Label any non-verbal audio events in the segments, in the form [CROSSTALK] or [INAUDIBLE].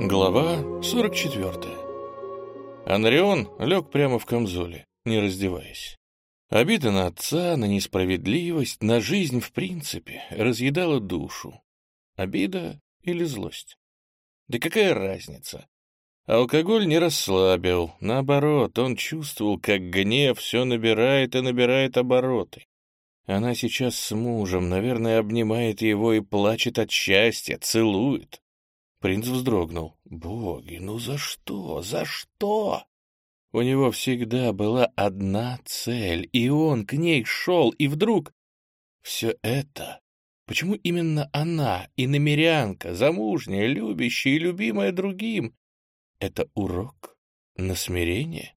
Глава 44. Анрион лег прямо в камзоле, не раздеваясь. Обида на отца, на несправедливость, на жизнь в принципе разъедала душу. Обида или злость? Да какая разница? Алкоголь не расслабил, наоборот, он чувствовал, как гнев все набирает и набирает обороты. Она сейчас с мужем, наверное, обнимает его и плачет от счастья, целует. Принц вздрогнул. «Боги, ну за что? За что?» У него всегда была одна цель, и он к ней шел, и вдруг... Все это... Почему именно она, иномерянка, замужняя, любящая и любимая другим? Это урок на смирение?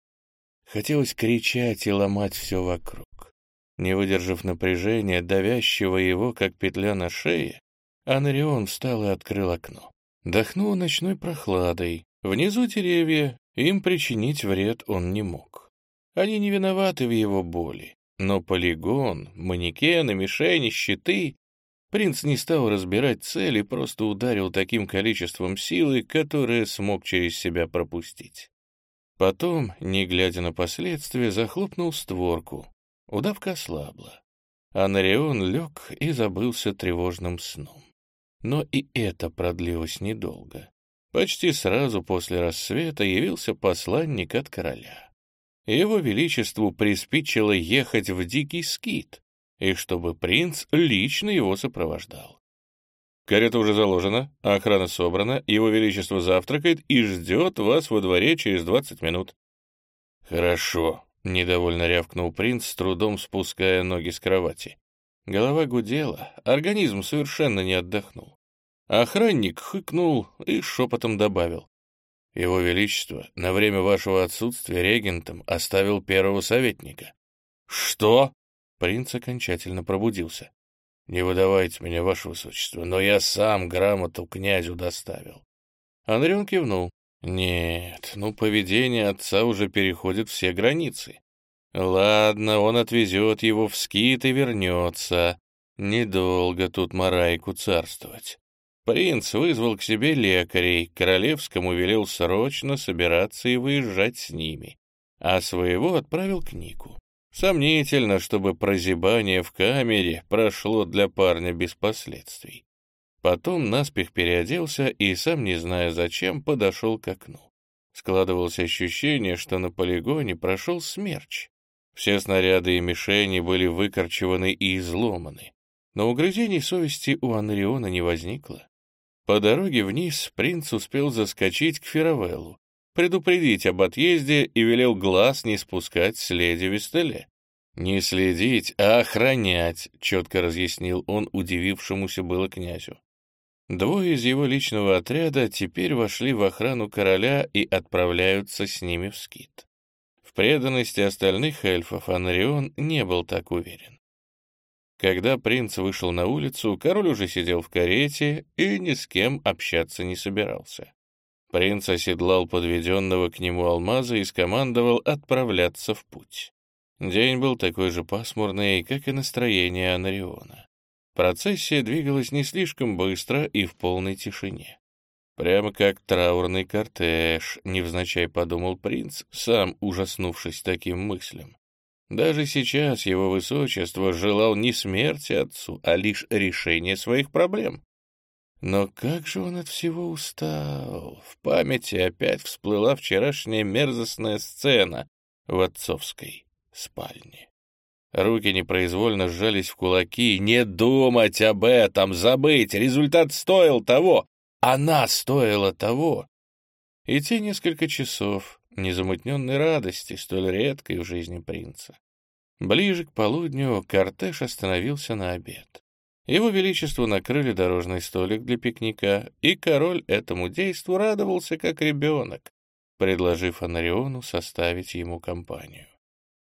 Хотелось кричать и ломать все вокруг. Не выдержав напряжения, давящего его, как петля на шее, Анарион встал и открыл окно. Дохнул ночной прохладой. Внизу деревья, им причинить вред он не мог. Они не виноваты в его боли. Но полигон, манекены, мишени, щиты... Принц не стал разбирать цели, просто ударил таким количеством силы, которое смог через себя пропустить. Потом, не глядя на последствия, захлопнул створку. Удавка ослабла. Анарион лег и забылся тревожным сном. Но и это продлилось недолго. Почти сразу после рассвета явился посланник от короля. Его Величеству приспичило ехать в Дикий Скит, и чтобы принц лично его сопровождал. Карета уже заложена, охрана собрана, его Величество завтракает и ждет вас во дворе через двадцать минут. Хорошо, — недовольно рявкнул принц, с трудом спуская ноги с кровати. Голова гудела, организм совершенно не отдохнул. Охранник хыкнул и шепотом добавил. «Его Величество на время вашего отсутствия регентом оставил первого советника». «Что?» Принц окончательно пробудился. «Не выдавайте меня, ваше высочество, но я сам грамоту князю доставил». Андрюн кивнул. «Нет, ну поведение отца уже переходит все границы. Ладно, он отвезет его в скит и вернется. Недолго тут Марайку царствовать. Принц вызвал к себе лекарей, королевскому велел срочно собираться и выезжать с ними, а своего отправил к Нику. Сомнительно, чтобы прозябание в камере прошло для парня без последствий. Потом наспех переоделся и, сам не зная зачем, подошел к окну. Складывалось ощущение, что на полигоне прошел смерч. Все снаряды и мишени были выкорчеваны и изломаны, но угрызений совести у Анриона не возникло. По дороге вниз принц успел заскочить к Феравеллу, предупредить об отъезде и велел глаз не спускать с леди Вестеле. «Не следить, а охранять», — четко разъяснил он удивившемуся было князю. Двое из его личного отряда теперь вошли в охрану короля и отправляются с ними в скит. В преданности остальных эльфов Анрион не был так уверен. Когда принц вышел на улицу, король уже сидел в карете и ни с кем общаться не собирался. Принц оседлал подведенного к нему алмаза и скомандовал отправляться в путь. День был такой же пасмурный, как и настроение Анариона. Процессия двигалась не слишком быстро и в полной тишине. Прямо как траурный кортеж, невзначай подумал принц, сам ужаснувшись таким мыслям. Даже сейчас его высочество желал не смерти отцу, а лишь решения своих проблем. Но как же он от всего устал! В памяти опять всплыла вчерашняя мерзостная сцена в отцовской спальне. Руки непроизвольно сжались в кулаки. Не думать об этом, забыть, результат стоил того. Она стоила того. И те несколько часов незамутненной радости, столь редкой в жизни принца. Ближе к полудню кортеж остановился на обед. Его Величество накрыли дорожный столик для пикника, и король этому действу радовался как ребенок, предложив Анариону составить ему компанию.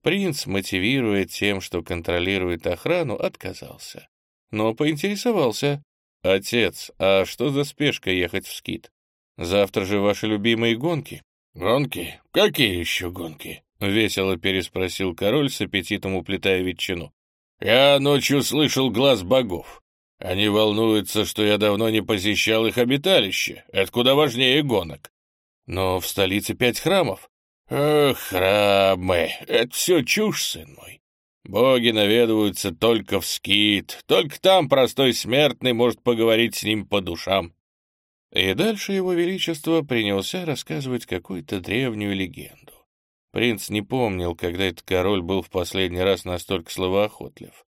Принц, мотивируя тем, что контролирует охрану, отказался. Но поинтересовался, «Отец, а что за спешка ехать в скит? Завтра же ваши любимые гонки». «Гонки? Какие еще гонки?» — весело переспросил король с аппетитом уплетая ветчину. «Я ночью слышал глаз богов. Они волнуются, что я давно не посещал их обиталище. Это куда важнее гонок. Но в столице пять храмов. Эх, храмы, это все чушь, сын мой. Боги наведываются только в скит, только там простой смертный может поговорить с ним по душам. И дальше его величество принялся рассказывать какую-то древнюю легенду. Принц не помнил, когда этот король был в последний раз настолько словоохотлив.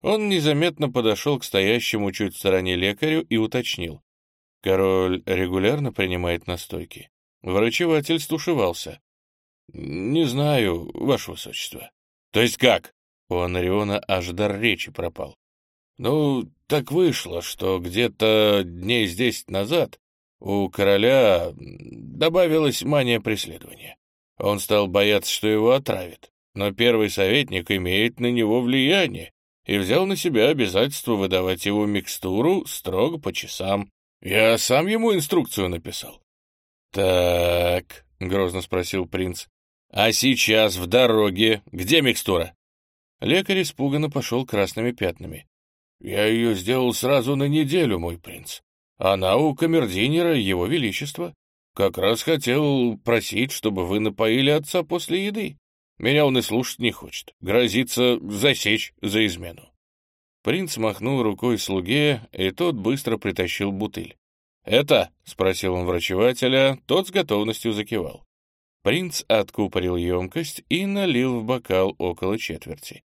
Он незаметно подошел к стоящему чуть в стороне лекарю и уточнил. Король регулярно принимает настойки. Врачеватель стушевался. «Не знаю, ваше высочество». «То есть как?» У Анариона аж дар речи пропал. «Ну, так вышло, что где-то дней с десять назад у короля добавилась мания преследования. Он стал бояться, что его отравят, но первый советник имеет на него влияние и взял на себя обязательство выдавать его микстуру строго по часам. Я сам ему инструкцию написал. «Так», — грозно спросил принц, — «а сейчас в дороге где микстура?» Лекарь испуганно пошел красными пятнами. «Я ее сделал сразу на неделю, мой принц. Она у камердинера Его Величества. Как раз хотел просить, чтобы вы напоили отца после еды. Меня он и слушать не хочет. Грозится засечь за измену. Принц махнул рукой слуге, и тот быстро притащил бутыль. «Это?» — спросил он врачевателя, тот с готовностью закивал. Принц откупорил емкость и налил в бокал около четверти.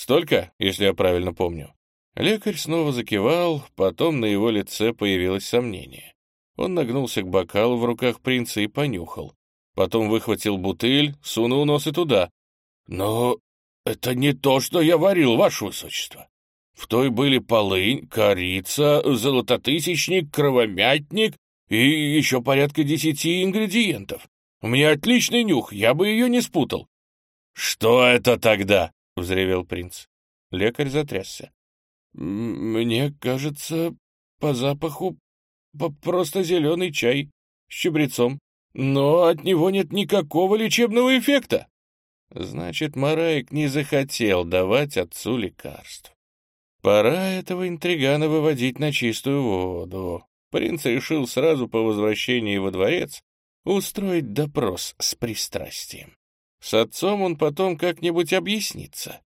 «Столько, если я правильно помню?» Лекарь снова закивал, потом на его лице появилось сомнение. Он нагнулся к бокалу в руках принца и понюхал. Потом выхватил бутыль, сунул нос и туда. «Но это не то, что я варил, ваше высочество. В той были полынь, корица, золототысячник, кровомятник и еще порядка десяти ингредиентов. У меня отличный нюх, я бы ее не спутал». «Что это тогда?» — взревел принц. Лекарь затрясся. «Мне кажется, по запаху просто зеленый чай с чабрецом, но от него нет никакого лечебного эффекта». Значит, Мараик не захотел давать отцу лекарств. Пора этого интригана выводить на чистую воду. Принц решил сразу по возвращении во дворец устроить допрос с пристрастием. С отцом он потом как-нибудь объяснится.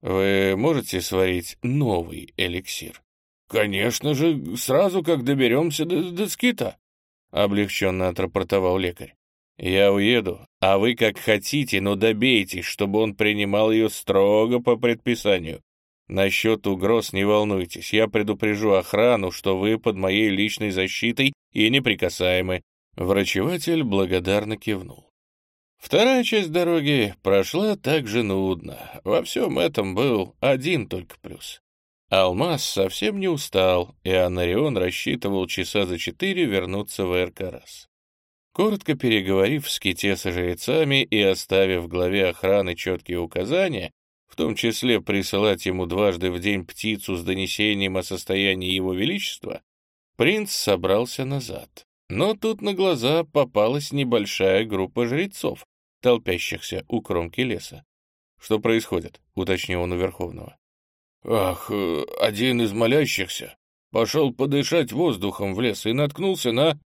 Вы можете сварить новый эликсир? Конечно же, сразу как доберемся до, до скита, облегченно отрапортовал лекарь. Я уеду, а вы как хотите, но добейтесь, чтобы он принимал ее строго по предписанию. Насчет угроз не волнуйтесь, я предупрежу охрану, что вы под моей личной защитой и неприкасаемы. Врачеватель благодарно кивнул. Вторая часть дороги прошла также нудно. Во всем этом был один только плюс. Алмаз совсем не устал, и Анарион рассчитывал часа за четыре вернуться в Эркарас. Коротко переговорив с Ките со жрецами и оставив главе охраны четкие указания, в том числе присылать ему дважды в день птицу с донесением о состоянии его величества, принц собрался назад. Но тут на глаза попалась небольшая группа жрецов, толпящихся у кромки леса. «Что происходит?» — уточнил он у Верховного. «Ах, э, один из молящихся пошел подышать воздухом в лес и наткнулся на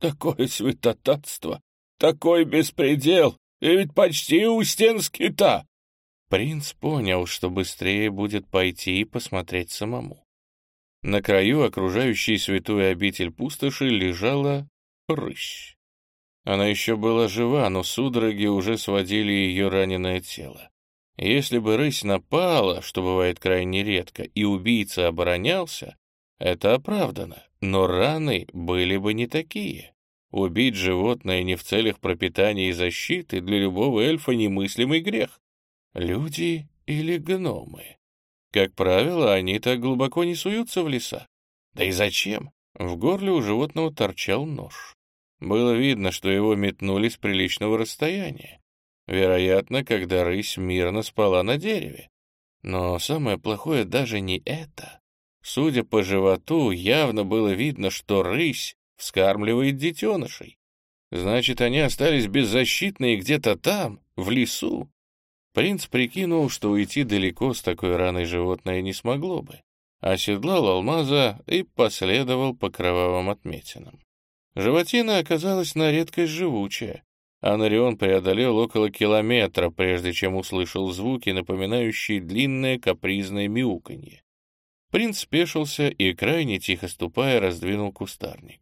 такое святотатство, такой беспредел, и ведь почти у стен скита!» Принц понял, что быстрее будет пойти и посмотреть самому. На краю окружающей святую обитель пустоши лежала рысь. Она еще была жива, но судороги уже сводили ее раненое тело. Если бы рысь напала, что бывает крайне редко, и убийца оборонялся, это оправдано, но раны были бы не такие. Убить животное не в целях пропитания и защиты для любого эльфа немыслимый грех. Люди или гномы? Как правило, они так глубоко не суются в леса. Да и зачем? В горле у животного торчал нож. Было видно, что его метнули с приличного расстояния. Вероятно, когда рысь мирно спала на дереве. Но самое плохое даже не это. Судя по животу, явно было видно, что рысь вскармливает детенышей. Значит, они остались беззащитные где-то там, в лесу. Принц прикинул, что уйти далеко с такой раной животное не смогло бы. оседлал алмаза и последовал по кровавым отметинам. Животина оказалась на редкость живучая. Анарион преодолел около километра, прежде чем услышал звуки, напоминающие длинное капризное мяуканье. Принц спешился и, крайне тихо ступая, раздвинул кустарник.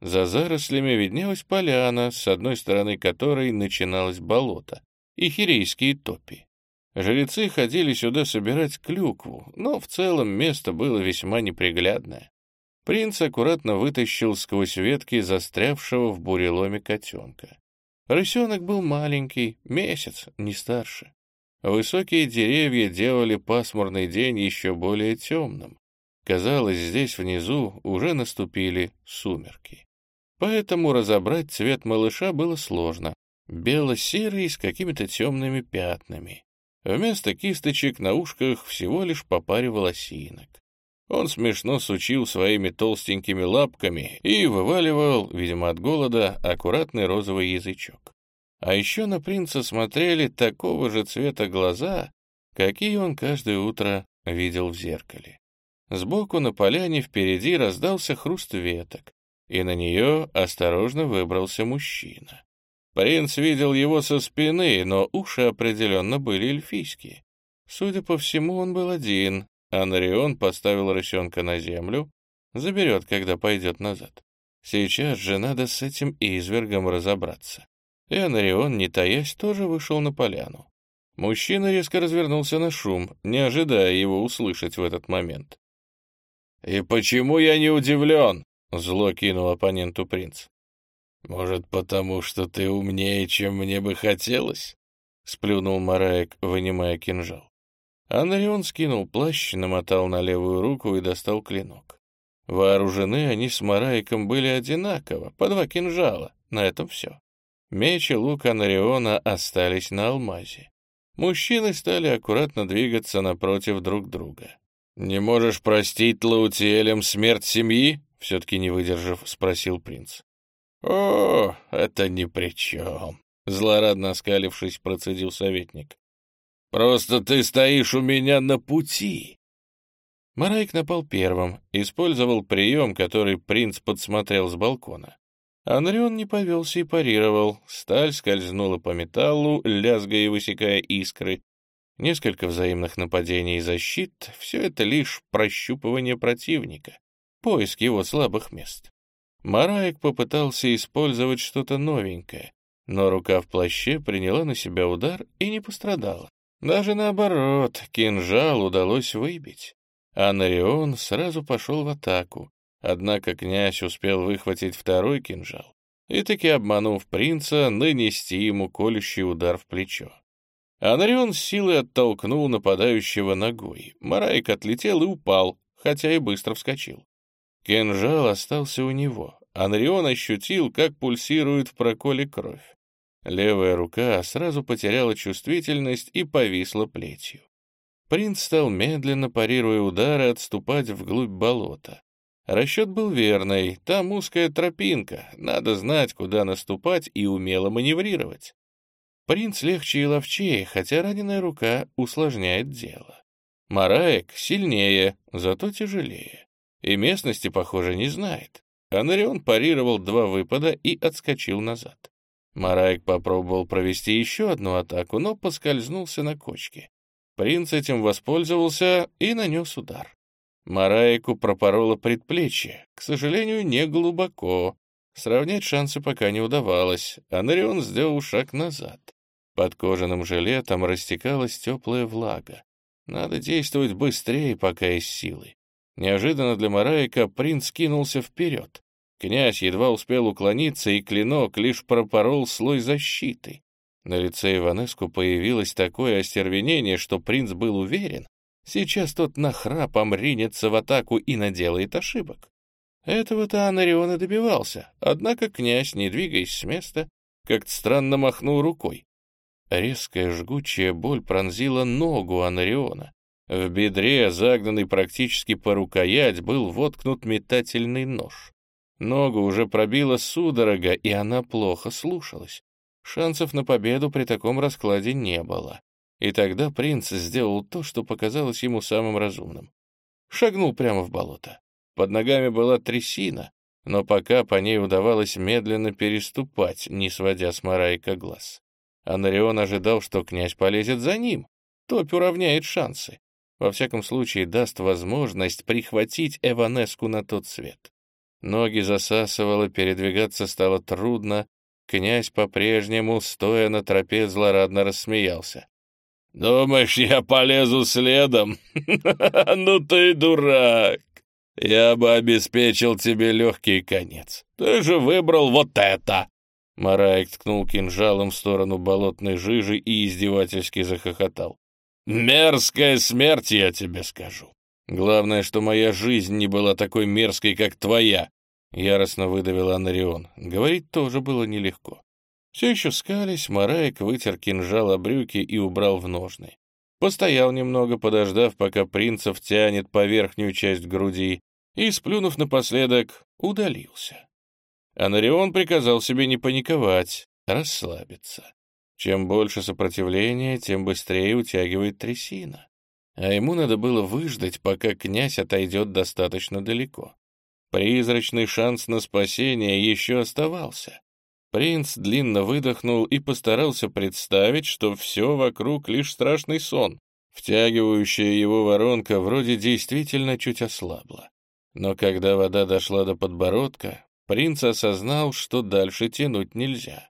За зарослями виднелась поляна, с одной стороны которой начиналось болото, и хирейские топи. Жрецы ходили сюда собирать клюкву, но в целом место было весьма неприглядное. Принц аккуратно вытащил сквозь ветки застрявшего в буреломе котенка. Рысенок был маленький, месяц, не старше. Высокие деревья делали пасмурный день еще более темным. Казалось, здесь внизу уже наступили сумерки. Поэтому разобрать цвет малыша было сложно. Бело-серый с какими-то темными пятнами. Вместо кисточек на ушках всего лишь по паре волосинок. Он смешно сучил своими толстенькими лапками и вываливал, видимо, от голода, аккуратный розовый язычок. А еще на принца смотрели такого же цвета глаза, какие он каждое утро видел в зеркале. Сбоку на поляне впереди раздался хруст веток, и на нее осторожно выбрался мужчина. Принц видел его со спины, но уши определенно были эльфийские. Судя по всему, он был один, Анрион поставил рысенка на землю, заберет, когда пойдет назад. Сейчас же надо с этим извергом разобраться. И Анарион, не таясь, тоже вышел на поляну. Мужчина резко развернулся на шум, не ожидая его услышать в этот момент. «И почему я не удивлен?» — зло кинул оппоненту принц. «Может, потому что ты умнее, чем мне бы хотелось?» — сплюнул Мараек, вынимая кинжал. Анрион скинул плащ, намотал на левую руку и достал клинок. Вооружены они с Мараиком были одинаково, по два кинжала, на этом все. Меч и лук Анариона остались на алмазе. Мужчины стали аккуратно двигаться напротив друг друга. «Не можешь простить Лаутиэлем смерть семьи?» — все-таки не выдержав, спросил принц. «О, это ни при чем», — злорадно оскалившись, процедил советник. Просто ты стоишь у меня на пути. Марайк напал первым, использовал прием, который принц подсмотрел с балкона. Анрион не повелся и парировал. Сталь скользнула по металлу, лязгая и высекая искры. Несколько взаимных нападений и защит — все это лишь прощупывание противника, поиск его слабых мест. Мараек попытался использовать что-то новенькое, но рука в плаще приняла на себя удар и не пострадала. Даже наоборот, кинжал удалось выбить. А Нарион сразу пошел в атаку, однако князь успел выхватить второй кинжал и таки, обманув принца, нанести ему колющий удар в плечо. Анарион с силой оттолкнул нападающего ногой. Марайк отлетел и упал, хотя и быстро вскочил. Кинжал остался у него. Анрион ощутил, как пульсирует в проколе кровь. Левая рука сразу потеряла чувствительность и повисла плетью. Принц стал медленно, парируя удары, отступать вглубь болота. Расчет был верный, там узкая тропинка, надо знать, куда наступать и умело маневрировать. Принц легче и ловчее, хотя раненая рука усложняет дело. Мараек сильнее, зато тяжелее. И местности, похоже, не знает. Анарион парировал два выпада и отскочил назад. Марайк попробовал провести еще одну атаку, но поскользнулся на кочке. Принц этим воспользовался и нанес удар. Марайку пропороло предплечье, к сожалению, не глубоко. Сравнять шансы пока не удавалось, а Нарион сделал шаг назад. Под кожаным жилетом растекалась теплая влага. Надо действовать быстрее, пока есть силы. Неожиданно для Мараика принц кинулся вперед. Князь едва успел уклониться, и клинок лишь пропорол слой защиты. На лице Иванеску появилось такое остервенение, что принц был уверен, сейчас тот нахрапом ринется в атаку и наделает ошибок. Этого-то Анарион и добивался, однако князь, не двигаясь с места, как-то странно махнул рукой. Резкая жгучая боль пронзила ногу Анариона. В бедре, загнанный практически по рукоять, был воткнут метательный нож. Ногу уже пробила судорога, и она плохо слушалась. Шансов на победу при таком раскладе не было. И тогда принц сделал то, что показалось ему самым разумным. шагнул прямо в болото. Под ногами была трясина, но пока по ней удавалось медленно переступать, не сводя с Марайка глаз. Анарион ожидал, что князь полезет за ним. Топь уравняет шансы. Во всяком случае, даст возможность прихватить Эванеску на тот свет. Ноги засасывало, передвигаться стало трудно. Князь по-прежнему, стоя на тропе, злорадно рассмеялся. «Думаешь, я полезу следом? [LAUGHS] Ну ты дурак! Я бы обеспечил тебе легкий конец. Ты же выбрал вот это!» Мараек ткнул кинжалом в сторону болотной жижи и издевательски захохотал. «Мерзкая смерть, я тебе скажу. Главное, что моя жизнь не была такой мерзкой, как твоя!» Яростно выдавил Анарион. Говорить тоже было нелегко. Все еще скались, Мараек вытер кинжал о брюки и убрал в ножны. Постоял немного, подождав, пока принцев тянет по верхнюю часть груди, и, сплюнув напоследок, удалился. Анарион приказал себе не паниковать, расслабиться. Чем больше сопротивления, тем быстрее утягивает трясина. А ему надо было выждать, пока князь отойдет достаточно далеко. Призрачный шанс на спасение еще оставался. Принц длинно выдохнул и постарался представить, что все вокруг лишь страшный сон. Втягивающая его воронка вроде действительно чуть ослабла. Но когда вода дошла до подбородка, принц осознал, что дальше тянуть нельзя.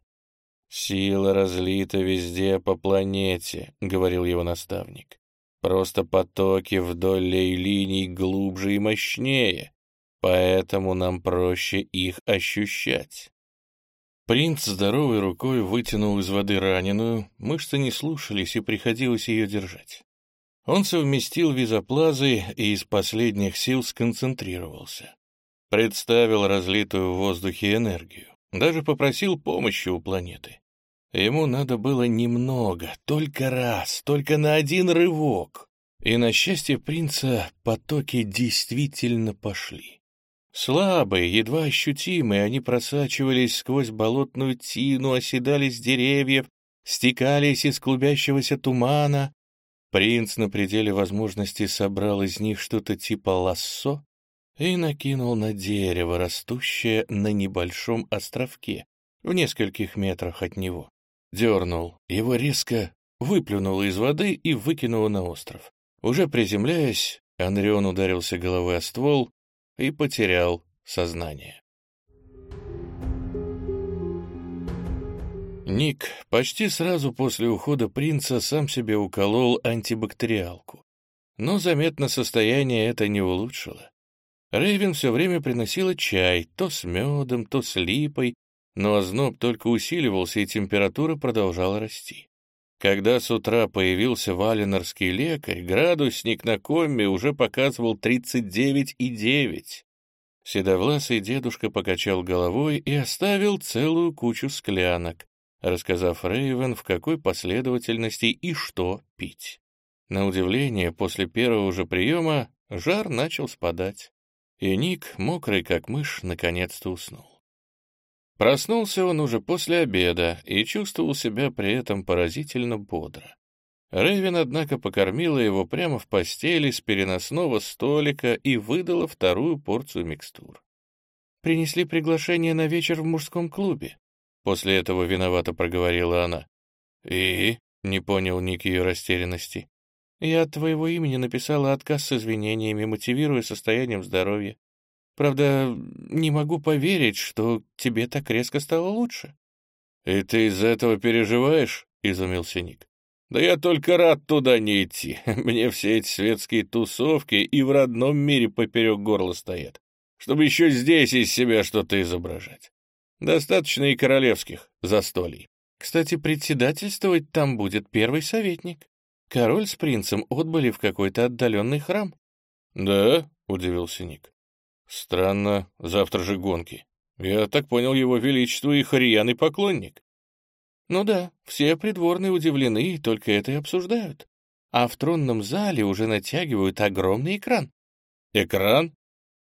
«Сила разлита везде по планете», — говорил его наставник. «Просто потоки вдоль линий глубже и мощнее, поэтому нам проще их ощущать». Принц здоровой рукой вытянул из воды раненую, мышцы не слушались и приходилось ее держать. Он совместил визоплазы и из последних сил сконцентрировался. Представил разлитую в воздухе энергию. Даже попросил помощи у планеты. Ему надо было немного, только раз, только на один рывок. И на счастье принца потоки действительно пошли. Слабые, едва ощутимые, они просачивались сквозь болотную тину, оседали с деревьев, стекались из клубящегося тумана. Принц на пределе возможности собрал из них что-то типа лассо и накинул на дерево, растущее на небольшом островке, в нескольких метрах от него. Дернул, его резко выплюнуло из воды и выкинуло на остров. Уже приземляясь, Анрион ударился головой о ствол, и потерял сознание. Ник почти сразу после ухода принца сам себе уколол антибактериалку. Но заметно состояние это не улучшило. Рейвен все время приносила чай, то с медом, то с липой, но озноб только усиливался, и температура продолжала расти. Когда с утра появился валенорский лекарь, градусник на комме уже показывал 39,9. Седовласый дедушка покачал головой и оставил целую кучу склянок, рассказав Рейвен, в какой последовательности и что пить. На удивление, после первого же приема жар начал спадать, и Ник, мокрый как мышь, наконец-то уснул. Проснулся он уже после обеда и чувствовал себя при этом поразительно бодро. Рэйвен, однако, покормила его прямо в постели с переносного столика и выдала вторую порцию микстур. «Принесли приглашение на вечер в мужском клубе», — после этого виновато проговорила она. «И?» — не понял Ник ее растерянности. «Я от твоего имени написала отказ с извинениями, мотивируя состоянием здоровья. Правда, не могу поверить, что тебе так резко стало лучше». «И ты из-за этого переживаешь?» — изумился Ник. «Да я только рад туда не идти. [LAUGHS] Мне все эти светские тусовки и в родном мире поперек горла стоят, чтобы еще здесь из себя что-то изображать. Достаточно и королевских застолий. Кстати, председательствовать там будет первый советник. Король с принцем отбыли в какой-то отдаленный храм». «Да?» — удивился Ник. Странно, завтра же гонки. Я так понял, его величество и Харьяный поклонник. Ну да, все придворные удивлены и только это и обсуждают. А в тронном зале уже натягивают огромный экран. Экран?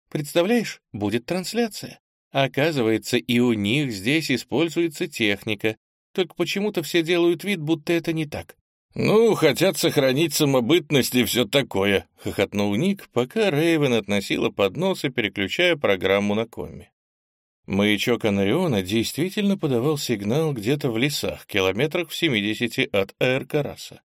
Представляешь, будет трансляция. Оказывается, и у них здесь используется техника, только почему-то все делают вид, будто это не так. «Ну, хотят сохранить самобытность и все такое», — хохотнул Ник, пока Рейвен относила подносы, переключая программу на коме. Маячок Анариона действительно подавал сигнал где-то в лесах, километрах в 70 от Аэркараса.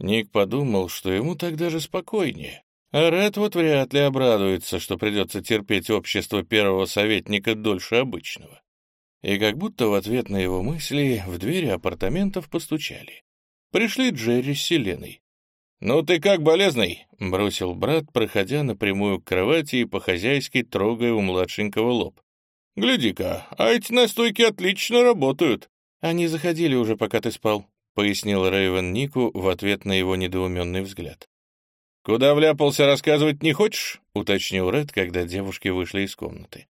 Ник подумал, что ему так даже спокойнее. А Ред вот вряд ли обрадуется, что придется терпеть общество первого советника дольше обычного. И как будто в ответ на его мысли в двери апартаментов постучали. Пришли Джерри с Селеной. «Ну ты как, болезный?» — бросил брат, проходя напрямую к кровати и по-хозяйски трогая у младшенького лоб. «Гляди-ка, а эти настойки отлично работают». «Они заходили уже, пока ты спал», — пояснил Рэйвен Нику в ответ на его недоуменный взгляд. «Куда вляпался, рассказывать не хочешь?» — уточнил Ред, когда девушки вышли из комнаты.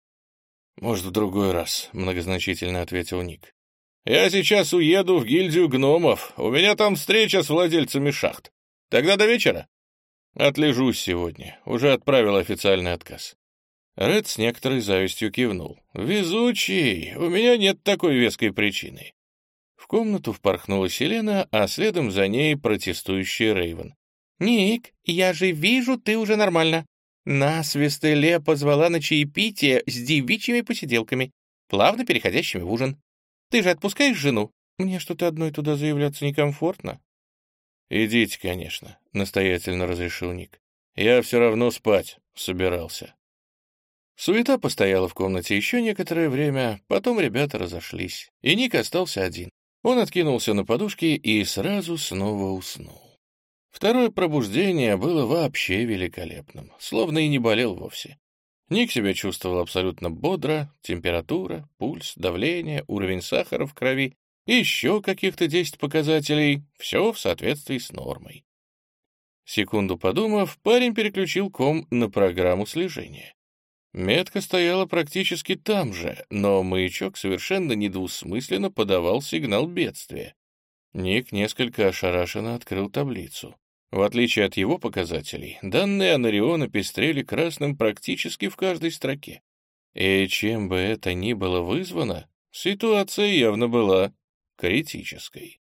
«Может, в другой раз», — многозначительно ответил Ник. Я сейчас уеду в гильдию гномов. У меня там встреча с владельцами шахт. Тогда до вечера. Отлежусь сегодня. Уже отправил официальный отказ. Ред с некоторой завистью кивнул. «Везучий! У меня нет такой веской причины». В комнату впорхнула Селена, а следом за ней протестующий Рейвен. «Ник, я же вижу, ты уже нормально. Нас Вестеле позвала на чаепитие с девичьими посиделками, плавно переходящими в ужин. Ты же отпускаешь жену? Мне что-то одной туда заявляться некомфортно». «Идите, конечно», — настоятельно разрешил Ник. «Я все равно спать собирался». Суета постояла в комнате еще некоторое время, потом ребята разошлись, и Ник остался один. Он откинулся на подушке и сразу снова уснул. Второе пробуждение было вообще великолепным, словно и не болел вовсе. Ник себя чувствовал абсолютно бодро, температура, пульс, давление, уровень сахара в крови и еще каких-то 10 показателей, все в соответствии с нормой. Секунду подумав, парень переключил ком на программу слежения. Метка стояла практически там же, но маячок совершенно недвусмысленно подавал сигнал бедствия. Ник несколько ошарашенно открыл таблицу. В отличие от его показателей, данные Анариона пестрели красным практически в каждой строке. И чем бы это ни было вызвано, ситуация явно была критической.